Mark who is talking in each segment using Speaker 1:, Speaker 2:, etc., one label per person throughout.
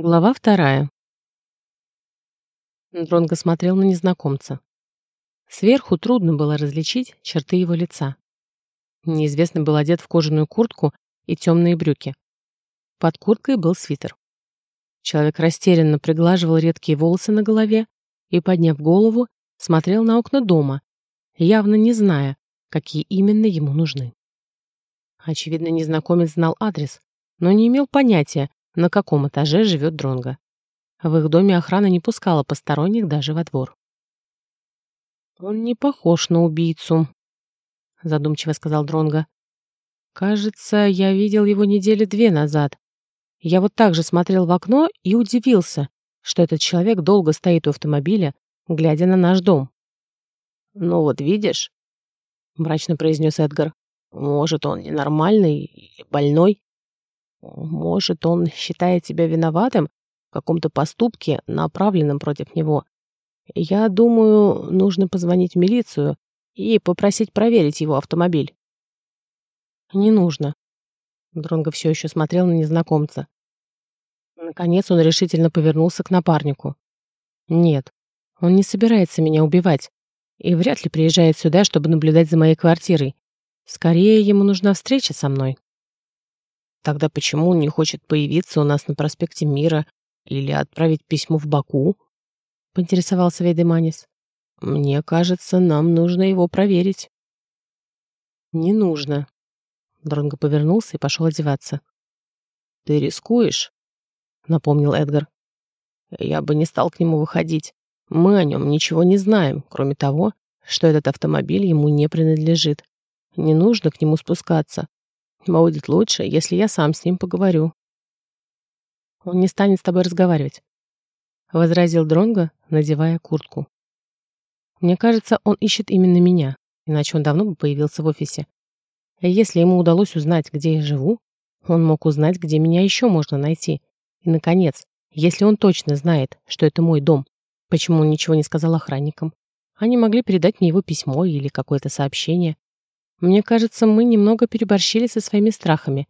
Speaker 1: Глава вторая. Дронго смотрел на незнакомца. Сверху трудно было различить черты его лица. Неизвестный был одет в кожаную куртку и темные брюки. Под курткой был свитер. Человек растерянно приглаживал редкие волосы на голове и, подняв голову, смотрел на окна дома, явно не зная, какие именно ему нужны. Очевидно, незнакомец знал адрес, но не имел понятия, на каком этаже живет Дронго. В их доме охрана не пускала посторонних даже во двор. «Он не похож на убийцу», — задумчиво сказал Дронго. «Кажется, я видел его недели две назад. Я вот так же смотрел в окно и удивился, что этот человек долго стоит у автомобиля, глядя на наш дом».
Speaker 2: «Ну вот видишь», — мрачно произнес Эдгар, — «может, он ненормальный больной?» Может, он считает тебя виноватым в каком-то поступке, направленном против него. Я думаю, нужно позвонить в милицию и попросить проверить его автомобиль.
Speaker 1: Не нужно. Дронго все еще смотрел на незнакомца. Наконец он решительно повернулся к напарнику. Нет, он не собирается меня убивать и вряд ли приезжает сюда, чтобы наблюдать за моей квартирой. Скорее, ему нужна встреча со мной.
Speaker 2: Тогда почему он не хочет появиться у нас на проспекте Мира или отправить письмо в Баку? Поинтересовался Вейдеманис. Мне кажется, нам нужно его проверить.
Speaker 1: Не нужно. Дронго повернулся и пошел одеваться.
Speaker 2: Ты рискуешь? Напомнил Эдгар. Я бы не стал к нему выходить. Мы о нем ничего не знаем, кроме того, что этот автомобиль ему не принадлежит. Не нужно к нему спускаться. Будет лучше, если я сам с ним поговорю.
Speaker 1: Он не станет с тобой разговаривать, возразил Дронго, надевая куртку. Мне кажется, он ищет именно меня, иначе он давно бы появился в офисе. если ему удалось узнать, где я живу, он мог узнать, где меня еще можно найти. И, наконец, если он точно знает, что это мой дом, почему он ничего не сказал охранникам? Они могли передать мне его письмо или какое-то сообщение. Мне кажется, мы немного переборщили со своими страхами.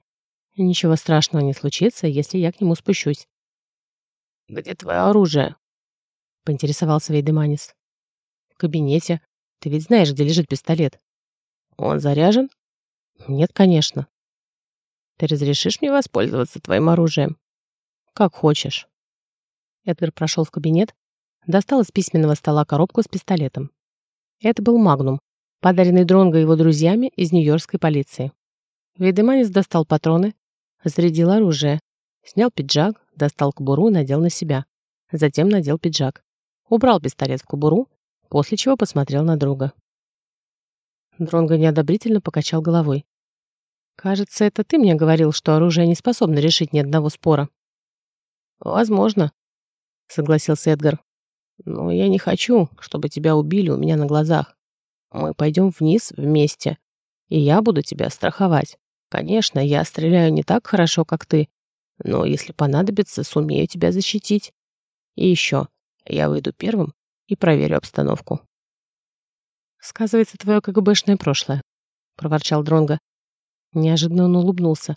Speaker 1: Ничего страшного не случится, если я к нему спущусь.
Speaker 2: «Где твое оружие?»
Speaker 1: — поинтересовался Вейдеманис. «В кабинете. Ты ведь знаешь, где лежит пистолет».
Speaker 2: «Он заряжен?»
Speaker 1: «Нет, конечно».
Speaker 2: «Ты разрешишь мне воспользоваться твоим оружием?»
Speaker 1: «Как хочешь». Эдгар прошел в кабинет, достал из письменного стола коробку с пистолетом. Это был «Магнум», подаренный Дронго его друзьями из нью-йоркской полиции. Вейдеманис достал патроны, зарядил оружие, снял пиджак, достал кобуру и надел на себя. Затем надел пиджак. Убрал пистолет в кобуру, после чего посмотрел на друга. Дронго неодобрительно покачал головой. «Кажется, это ты мне говорил, что оружие не способно решить ни одного спора».
Speaker 2: «Возможно», — согласился Эдгар. «Но я не хочу, чтобы тебя убили у меня на глазах. Мы пойдем вниз вместе, и я буду тебя страховать. Конечно, я стреляю не так хорошо, как ты, но если понадобится, сумею тебя защитить. И еще, я выйду первым и проверю обстановку.
Speaker 1: Сказывается твое КГБшное прошлое, проворчал Дронга. Неожиданно он улыбнулся.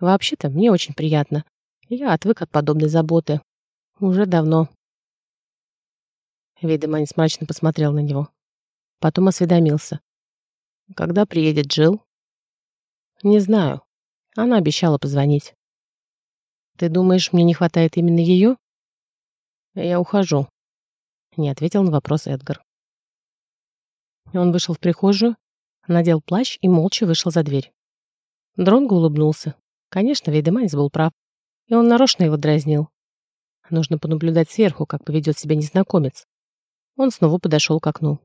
Speaker 1: Вообще-то мне очень приятно. Я отвык от подобной заботы. Уже давно. Видеманис мрачно посмотрел на него. Потом осведомился. «Когда приедет Джилл?» «Не знаю. Она обещала позвонить». «Ты думаешь, мне не хватает именно ее?» «Я ухожу», — не ответил на вопрос Эдгар. Он вышел в прихожую, надел плащ и молча вышел за дверь. Дронго улыбнулся. Конечно, Вейдеманис был прав, и он нарочно его дразнил. Нужно понаблюдать сверху, как поведет себя незнакомец. Он снова подошел к окну.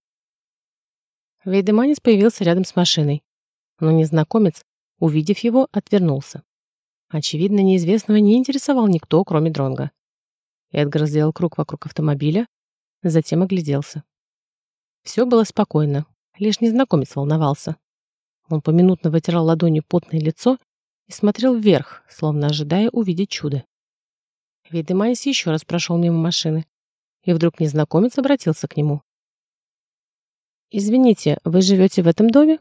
Speaker 1: Вейдеманис появился рядом с машиной, но незнакомец, увидев его, отвернулся. Очевидно, неизвестного не интересовал никто, кроме Дронга. Эдгар сделал круг вокруг автомобиля, затем огляделся. Все было спокойно, лишь незнакомец волновался. Он поминутно вытирал ладонью потное лицо и смотрел вверх, словно ожидая увидеть чудо. Вейдеманис еще раз прошел мимо машины, и вдруг незнакомец обратился к нему. «Извините, вы живете в этом доме?»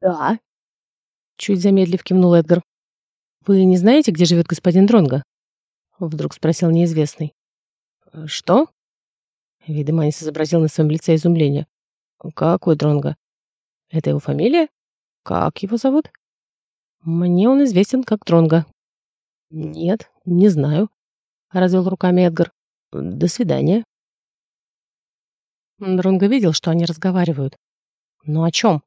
Speaker 2: «Да», —
Speaker 1: чуть замедлив кивнул Эдгар. «Вы не знаете, где живет господин Дронго?» Вдруг спросил неизвестный.
Speaker 2: Что?
Speaker 1: Видеманис изобразил на своем лице изумление.
Speaker 2: Какой Дронга?
Speaker 1: Это его фамилия?
Speaker 2: Как его зовут?
Speaker 1: Мне он известен как Дронга.
Speaker 2: Нет, не знаю, развел руками Эдгар. До свидания.
Speaker 1: Дронго видел, что они разговаривают. Но о чем?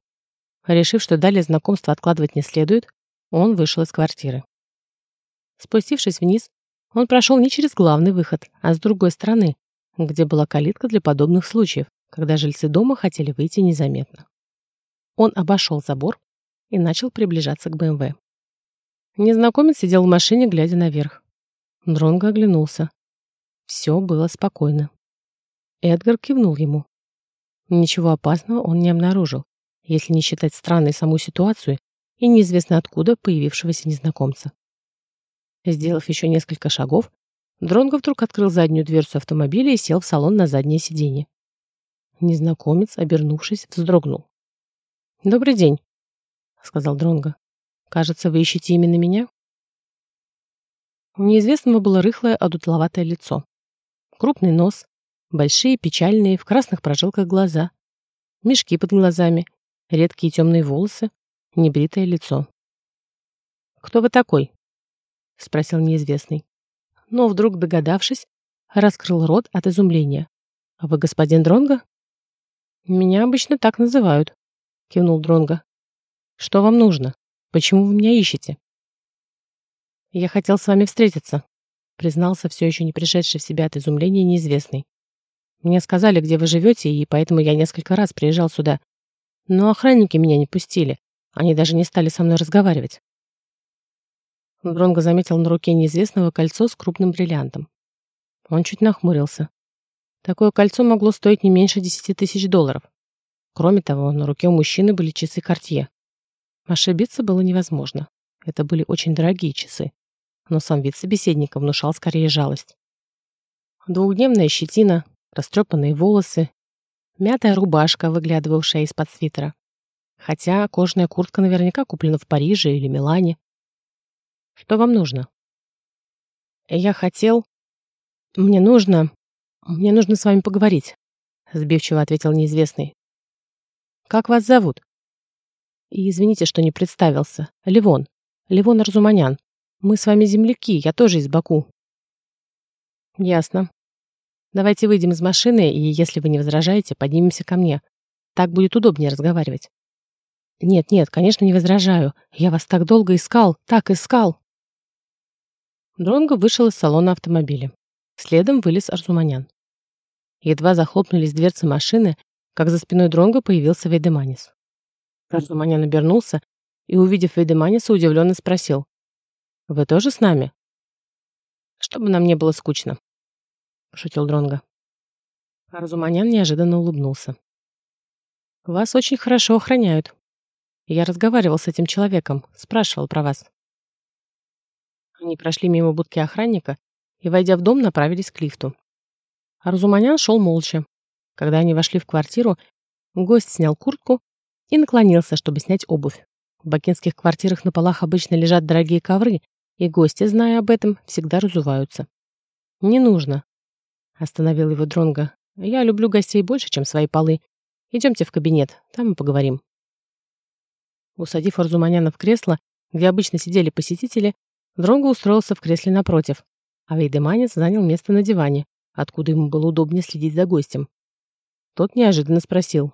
Speaker 1: Решив, что далее знакомство откладывать не следует, он вышел из квартиры. Спустившись вниз, он прошел не через главный выход, а с другой стороны, где была калитка для подобных случаев, когда жильцы дома хотели выйти незаметно. Он обошел забор и начал приближаться к БМВ. Незнакомец сидел в машине, глядя наверх. Дронго оглянулся. Все было спокойно. Эдгар кивнул ему. Ничего опасного он не обнаружил, если не считать странной саму ситуацию и неизвестно откуда появившегося незнакомца. Сделав еще несколько шагов, Дронго вдруг открыл заднюю дверцу автомобиля и сел в салон на заднее сиденье. Незнакомец, обернувшись, вздрогнул. «Добрый день», — сказал Дронго. «Кажется, вы ищете именно меня?» У неизвестного было рыхлое, одутловатое лицо. Крупный нос, большие, печальные, в красных прожилках глаза, мешки под глазами, редкие темные волосы, небритое лицо. «Кто вы такой?» — спросил неизвестный. Но вдруг, догадавшись, раскрыл рот от изумления. «А вы господин Дронго?» «Меня обычно так называют», — кивнул Дронго. «Что вам нужно? Почему вы меня ищете?» «Я хотел с вами встретиться», — признался все еще не пришедший в себя от изумления неизвестный. «Мне сказали, где вы живете, и поэтому я несколько раз приезжал сюда. Но охранники меня не пустили. Они даже не стали со мной разговаривать. Дронго заметил на руке неизвестного кольцо с крупным бриллиантом. Он чуть нахмурился. Такое кольцо могло стоить не меньше десяти тысяч долларов. Кроме того, на руке у мужчины были часы Кортье. Ошибиться было невозможно. Это были очень дорогие часы. Но сам вид собеседника внушал скорее жалость. Двухдневная щетина, растрепанные волосы, мятая рубашка, выглядывавшая из-под свитера. Хотя кожаная куртка наверняка куплена в Париже или Милане. Что вам нужно? Я хотел... Мне нужно... Мне нужно с вами поговорить, сбивчиво ответил неизвестный. Как вас зовут? И извините, что не представился. Левон. Левон Арзуманян. Мы с вами земляки, я тоже из Баку. Ясно. Давайте выйдем из машины, и, если вы не возражаете, поднимемся ко мне. Так будет удобнее разговаривать. Нет, нет, конечно, не возражаю. Я вас так долго искал, так искал. Дронго вышел из салона автомобиля. Следом вылез Арзуманян. Едва захлопнулись дверцы машины, как за спиной Дронго появился Вейдеманис. Арзуманян обернулся и, увидев Вейдеманиса, удивленно спросил. «Вы тоже с нами?» «Чтобы нам не было скучно», — пошутил Дронго. Арзуманян неожиданно улыбнулся. «Вас очень хорошо охраняют. Я разговаривал с этим человеком, спрашивал про вас». Они прошли мимо будки охранника и, войдя в дом, направились к лифту. Арзуманян шел молча. Когда они вошли в квартиру, гость снял куртку и наклонился, чтобы снять обувь. В бакинских квартирах на полах обычно лежат дорогие ковры, и гости, зная об этом, всегда разуваются. «Не нужно», — остановил его Дронго. «Я люблю гостей больше, чем свои полы. Идемте в кабинет, там мы поговорим». Усадив Арзуманяна в кресло, где обычно сидели посетители, Дронго устроился в кресле напротив, а Вейдеманец занял место на диване, откуда ему было удобнее следить за гостем. Тот неожиданно спросил.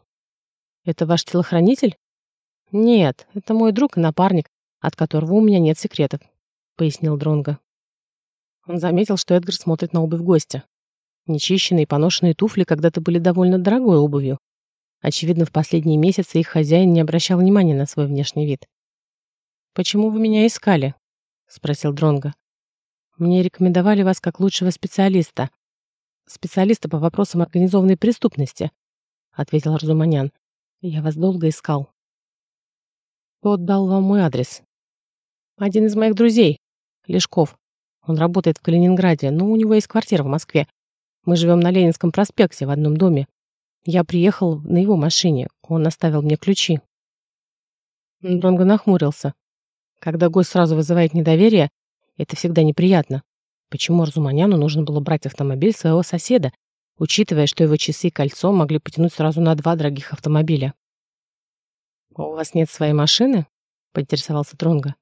Speaker 1: «Это ваш телохранитель?» «Нет, это мой друг и напарник, от которого у меня нет секретов», — пояснил Дронго. Он заметил, что Эдгар смотрит на обувь гостя. Нечищенные и поношенные туфли когда-то были довольно дорогой обувью. Очевидно, в последние месяцы их хозяин не обращал внимания на свой внешний вид. «Почему вы меня искали?» спросил Дронга. Мне рекомендовали вас как лучшего специалиста. Специалиста по вопросам организованной преступности, ответил Разуманян. Я вас долго искал. Кто дал вам мой адрес? Один из моих друзей, Лешков. Он работает в Калининграде, но у него есть квартира в Москве. Мы живем на Ленинском проспекте в одном доме. Я приехал на его машине. Он оставил мне ключи. Дронго нахмурился. Когда гость сразу вызывает недоверие, это всегда неприятно. Почему Арзуманяну нужно было брать автомобиль своего соседа, учитывая, что его часы и кольцо могли потянуть сразу на два дорогих автомобиля? «У вас нет своей машины?» — поинтересовался Дронга.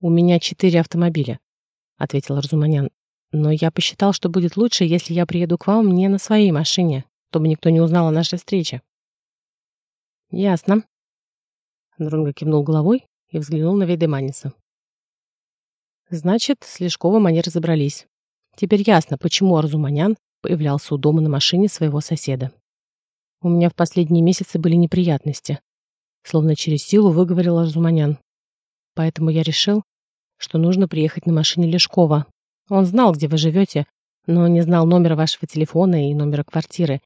Speaker 1: «У меня четыре автомобиля», — ответил Арзуманян. «Но я посчитал, что будет лучше, если я приеду к вам не на своей машине, чтобы никто не узнал о нашей встрече». «Ясно». Дронго кивнул головой и взглянул на Вейдеманиса. «Значит, с Лешковым они разобрались. Теперь ясно, почему Арзуманян появлялся у дома на машине своего соседа. У меня в последние месяцы были неприятности. Словно через силу выговорил Арзуманян. Поэтому я решил, что нужно приехать на машине Лешкова. Он знал, где вы живете, но не знал номера вашего телефона и номера квартиры.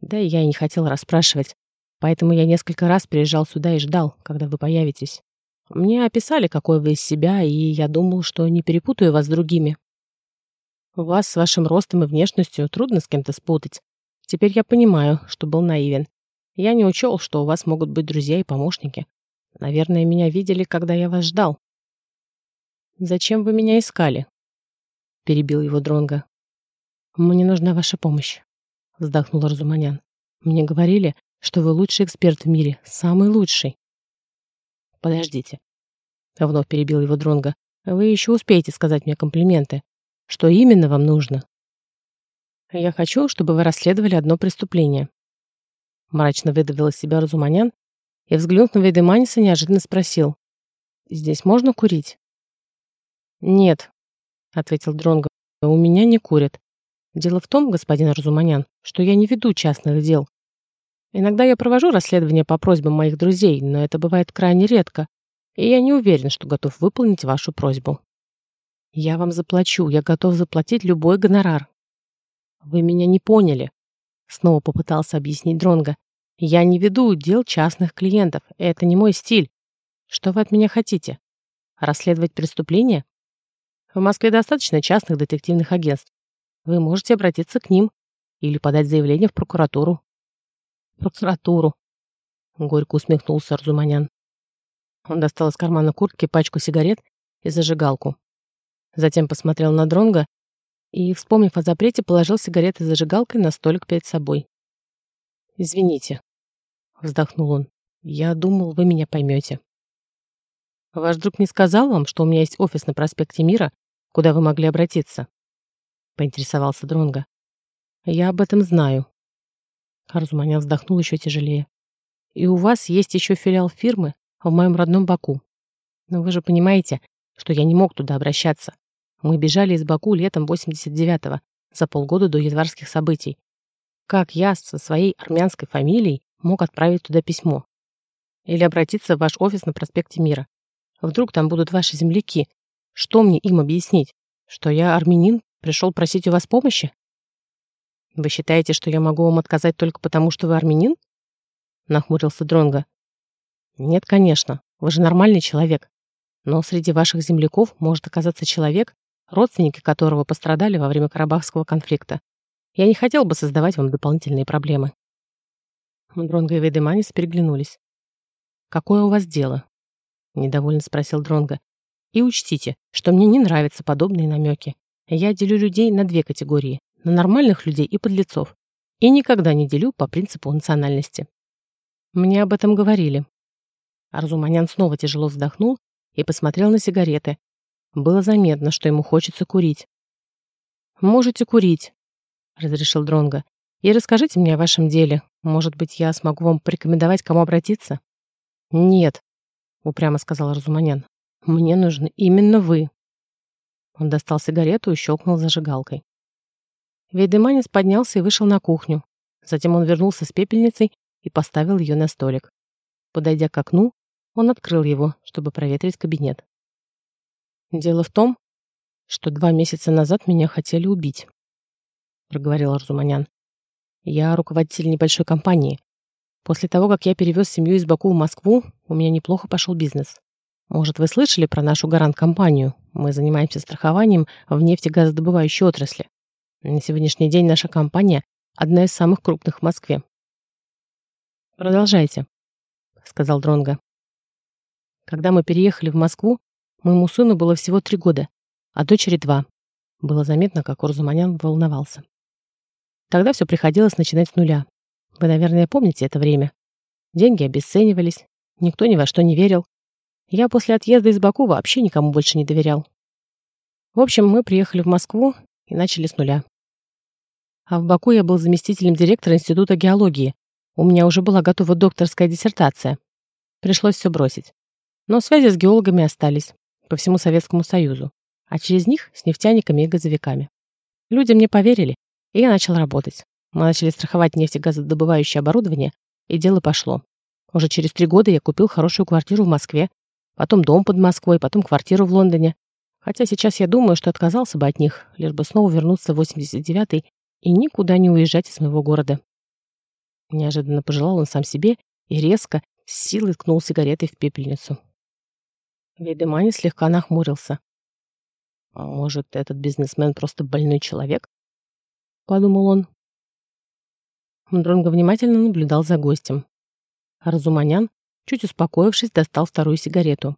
Speaker 1: Да и я и не хотел расспрашивать. Поэтому я несколько раз приезжал сюда и ждал, когда вы появитесь. Мне описали, какой вы из себя, и я думал, что не перепутаю вас с другими. Вас с вашим ростом и внешностью трудно с кем-то спутать. Теперь я понимаю, что был наивен. Я не учел, что у вас могут быть друзья и помощники. Наверное, меня видели, когда я вас ждал. Зачем вы меня искали? Перебил его Дронга. Мне нужна ваша помощь, вздохнул Разуманян. Мне говорили, что вы лучший эксперт в мире, самый лучший. Подождите. Вновь перебил его Дронга. Вы еще успеете сказать мне комплименты. Что именно вам нужно? Я хочу, чтобы вы расследовали одно преступление. Мрачно выдавил из себя Разуманян и, взглянув на Вейдеманиса, неожиданно спросил. «Здесь можно курить?» «Нет», — ответил Дронго, — «у меня не курят. Дело в том, господин Разуманян, что я не веду частных дел. Иногда я провожу расследование по просьбам моих друзей, но это бывает крайне редко, и я не уверен, что готов выполнить вашу просьбу. Я вам заплачу, я готов заплатить любой гонорар. Вы меня не поняли, снова попытался объяснить Дронга. Я не веду дел частных клиентов, это не мой стиль. Что вы от меня хотите? Расследовать преступление? В Москве достаточно частных детективных агентств. Вы можете обратиться к ним или подать заявление в прокуратуру прокуратуру. Горько усмехнулся Арзуманян. Он достал из кармана куртки пачку сигарет и зажигалку. Затем посмотрел на Дронга и, вспомнив о запрете, положил сигареты с зажигалкой на столик перед собой. «Извините», — вздохнул он. «Я думал, вы меня поймете». «Ваш друг не сказал вам, что у меня есть офис на проспекте Мира, куда вы могли обратиться?» — поинтересовался Дронга. «Я об этом знаю», Арзуманян вздохнул еще тяжелее. «И у вас есть еще филиал фирмы в моем родном Баку. Но вы же понимаете, что я не мог туда обращаться. Мы бежали из Баку летом 89-го, за полгода до январских событий. Как я со своей армянской фамилией мог отправить туда письмо? Или обратиться в ваш офис на проспекте Мира? Вдруг там будут ваши земляки? Что мне им объяснить? Что я армянин, пришел просить у вас помощи? Вы считаете, что я могу вам отказать только потому, что вы армянин? Нахмурился Дронга. Нет, конечно. Вы же нормальный человек. Но среди ваших земляков может оказаться человек, родственники которого пострадали во время Карабахского конфликта. Я не хотел бы создавать вам дополнительные проблемы. Дронго и Вейдеманис переглянулись. «Какое у вас дело?» — недовольно спросил Дронго. «И учтите, что мне не нравятся подобные намеки. Я делю людей на две категории на нормальных людей и подлецов. И никогда не делю по принципу национальности. Мне об этом говорили. Арзуманян снова тяжело вздохнул и посмотрел на сигареты. Было заметно, что ему хочется курить. «Можете курить», — разрешил Дронго. «И расскажите мне о вашем деле. Может быть, я смогу вам порекомендовать, кому обратиться?» «Нет», — упрямо сказал Арзуманян. «Мне нужны именно вы». Он достал сигарету и щелкнул зажигалкой. Вейдеманец поднялся и вышел на кухню. Затем он вернулся с пепельницей и поставил ее на столик. Подойдя к окну, он открыл его, чтобы проветрить кабинет. «Дело в том, что два месяца назад меня хотели убить», — проговорил Арзуманян. «Я руководитель небольшой компании. После того, как я перевез семью из Баку в Москву, у меня неплохо пошел бизнес. Может, вы слышали про нашу гарант-компанию? Мы занимаемся страхованием в нефтегазодобывающей отрасли. На сегодняшний день наша компания одна из самых крупных в Москве. Продолжайте, сказал Дронга. Когда мы переехали в Москву, моему сыну было всего три года, а дочери два. Было заметно, как Урзуманян волновался. Тогда все приходилось начинать с нуля. Вы, наверное, помните это время. Деньги обесценивались, никто ни во что не верил. Я после отъезда из Баку вообще никому больше не доверял. В общем, мы приехали в Москву и начали с нуля. А в Баку я был заместителем директора Института геологии. У меня уже была готова докторская диссертация. Пришлось все бросить. Но связи с геологами остались по всему Советскому Союзу, а через них с нефтяниками и газовиками. Люди мне поверили, и я начал работать. Мы начали страховать нефтегазодобывающее оборудование, и дело пошло. Уже через три года я купил хорошую квартиру в Москве, потом дом под Москвой, потом квартиру в Лондоне. Хотя сейчас я думаю, что отказался бы от них, лишь бы снова вернуться в 89-й и никуда не уезжать из моего города. Неожиданно пожелал он сам себе и резко, с силой ткнул сигаретой в пепельницу. Вейдемани слегка нахмурился. «А может, этот бизнесмен просто больной человек?» — подумал он. Дронго внимательно наблюдал за гостем. Разуманян, чуть успокоившись, достал вторую сигарету.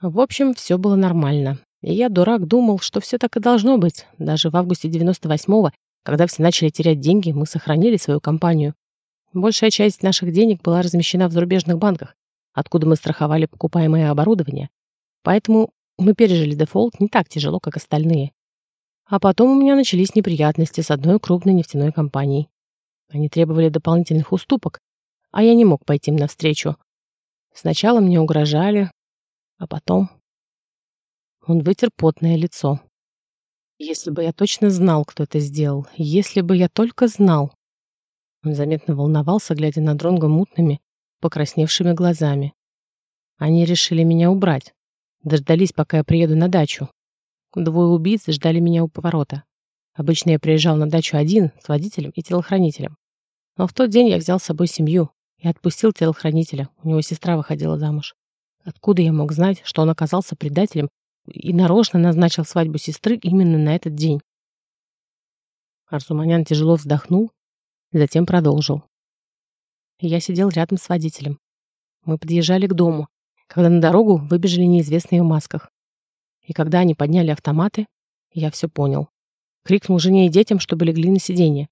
Speaker 1: В общем, все было нормально. И я, дурак, думал, что все так и должно быть. Даже в августе 98-го, когда все начали терять деньги, мы сохранили свою компанию. Большая часть наших денег была размещена в зарубежных банках, откуда мы страховали покупаемое оборудование. Поэтому мы пережили дефолт не так тяжело, как остальные. А потом у меня начались неприятности с одной крупной нефтяной компанией. Они требовали дополнительных уступок, а я не мог пойти им навстречу. Сначала мне угрожали, а потом... Он вытер потное лицо. Если бы я точно знал, кто это сделал, если бы я только знал. Он заметно волновался, глядя на Дронго мутными, покрасневшими глазами. Они решили меня убрать. Дождались, пока я приеду на дачу. Двое убийц ждали меня у поворота. Обычно я приезжал на дачу один, с водителем и телохранителем. Но в тот день я взял с собой семью и отпустил телохранителя. У него сестра выходила замуж. Откуда я мог знать, что он оказался предателем и нарочно назначил свадьбу сестры именно на этот день? Арзуманян тяжело вздохнул, затем продолжил. Я сидел рядом с водителем. Мы подъезжали к дому, когда на дорогу выбежали неизвестные в масках. И когда они подняли автоматы, я все понял. Крикнул жене и детям, чтобы легли на сиденье.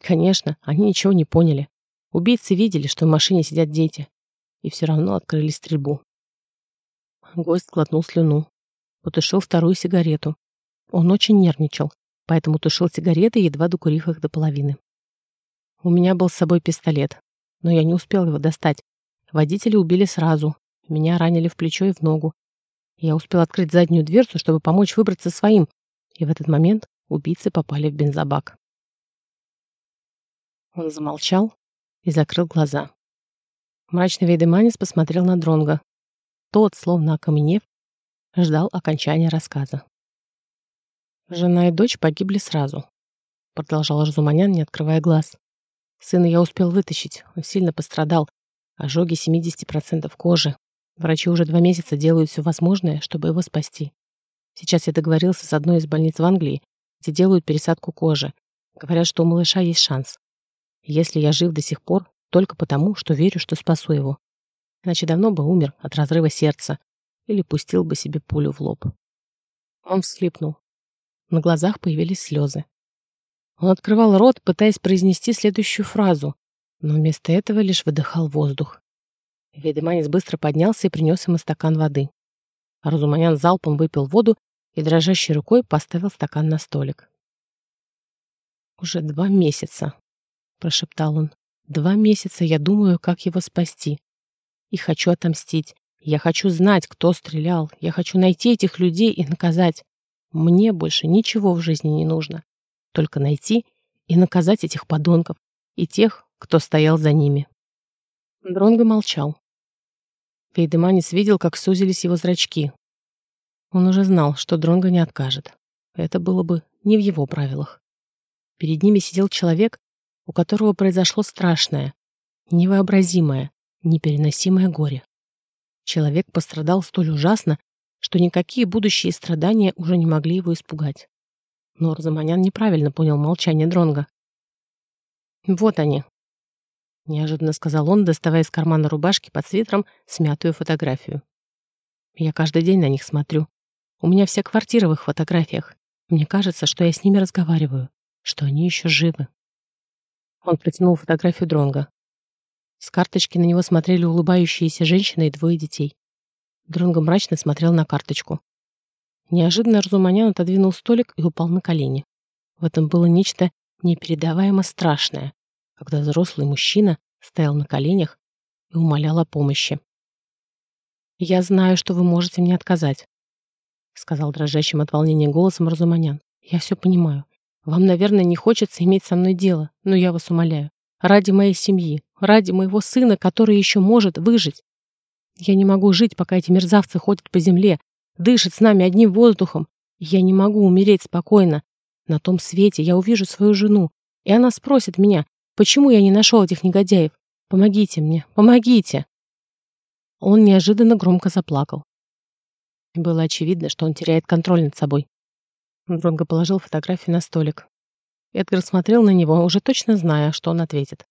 Speaker 1: Конечно, они ничего не поняли. Убийцы видели, что в машине сидят дети. И все равно открыли стрельбу. Гость глотнул слюну. Потушил вторую сигарету. Он очень нервничал, поэтому тушил сигареты, едва докурив их до половины. У меня был с собой пистолет, но я не успел его достать. Водителя убили сразу. Меня ранили в плечо и в ногу. Я успел открыть заднюю дверцу, чтобы помочь выбраться своим, и в этот момент Убийцы попали в бензобак. Он замолчал и закрыл глаза. Мрачный Вейдеманис посмотрел на Дронга. Тот, словно окаменев, ждал окончания рассказа. «Жена и дочь погибли сразу», — продолжал Разуманян, не открывая глаз. «Сына я успел вытащить, он сильно пострадал. Ожоги 70% кожи. Врачи уже два месяца делают все возможное, чтобы его спасти. Сейчас я договорился с одной из больниц в Англии, где делают пересадку кожи. Говорят, что у малыша есть шанс. Если я жив до сих пор, только потому, что верю, что спасу его. Иначе давно бы умер от разрыва сердца или пустил бы себе пулю в лоб. Он всхлипнул. На глазах появились слезы. Он открывал рот, пытаясь произнести следующую фразу, но вместо этого лишь выдыхал воздух. Ведеманец быстро поднялся и принес ему стакан воды. Разуманян залпом выпил воду и дрожащей рукой поставил стакан на столик. «Уже два месяца», — прошептал он. «Два месяца я думаю, как его спасти. И хочу отомстить. Я хочу знать, кто стрелял. Я хочу найти этих людей и наказать. Мне больше ничего в жизни не нужно. Только найти и наказать этих подонков и тех, кто стоял за ними». Дронго молчал. Вейдеманис видел, как сузились его зрачки, он уже знал, что Дронго не откажет. Это было бы не в его правилах. Перед ними сидел человек, у которого произошло страшное, невообразимое, непереносимое горе. Человек пострадал столь ужасно, что никакие будущие страдания уже не могли его испугать. Но Розаманян неправильно понял молчание Дронга. «Вот они», — неожиданно сказал он, доставая из кармана рубашки под свитером смятую фотографию. «Я каждый день на них смотрю. У меня вся квартира в их фотографиях. Мне кажется, что я с ними разговариваю, что они еще живы. Он протянул фотографию Дронга. С карточки на него смотрели улыбающиеся женщины и двое детей. Дронго мрачно смотрел на карточку. Неожиданно Разуманян отодвинул столик и упал на колени. В этом было нечто непередаваемо страшное, когда взрослый мужчина стоял на коленях и умолял о помощи. «Я знаю, что вы можете мне отказать», сказал дрожащим от волнения голосом Разуманян. «Я все понимаю. Вам, наверное, не хочется иметь со мной дело, но я вас умоляю. Ради моей семьи, ради моего сына, который еще может выжить. Я не могу жить, пока эти мерзавцы ходят по земле, дышат с нами одним воздухом. Я не могу умереть спокойно. На том свете я увижу свою жену, и она спросит меня, почему я не нашел этих негодяев. Помогите мне, помогите!» Он неожиданно громко заплакал. Было очевидно, что он теряет контроль над собой. Дронго положил фотографию на столик. Эдгар смотрел на него, уже точно зная, что он ответит.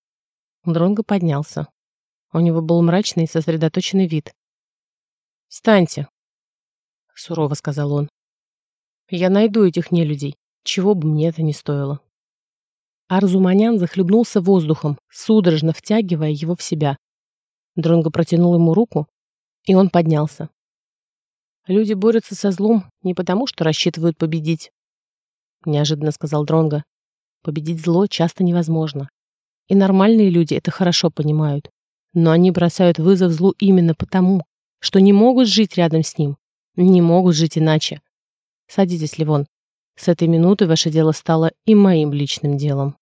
Speaker 1: Дронго поднялся. У него был мрачный и сосредоточенный вид. «Встаньте», — сурово сказал он. «Я найду этих нелюдей, чего бы мне это ни стоило». Арзуманян захлебнулся воздухом, судорожно втягивая его в себя. Дронго протянул ему руку, и он поднялся. Люди борются со злом не потому, что рассчитывают победить, неожиданно сказал Дронго. Победить зло часто невозможно. И нормальные люди это хорошо понимают. Но они бросают вызов злу именно потому, что не могут жить рядом с ним. Не могут жить иначе. Садитесь, Ливон. С этой минуты ваше дело стало и моим личным делом.